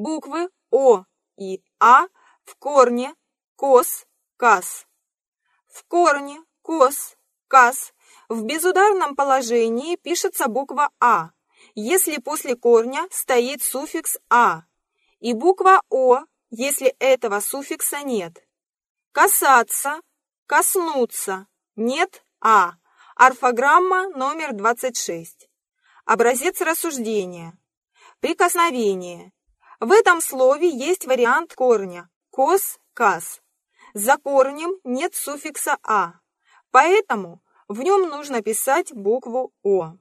Буквы О и А в корне кос, кас. В корне кос, кас в безударном положении пишется буква А, если после корня стоит суффикс А, и буква О, если этого суффикса нет. Касаться, коснуться, нет А. Орфограмма номер 26. Образец рассуждения. Прикосновение. В этом слове есть вариант корня кос, кас. За корнем нет суффикса «а», поэтому в нем нужно писать букву «о».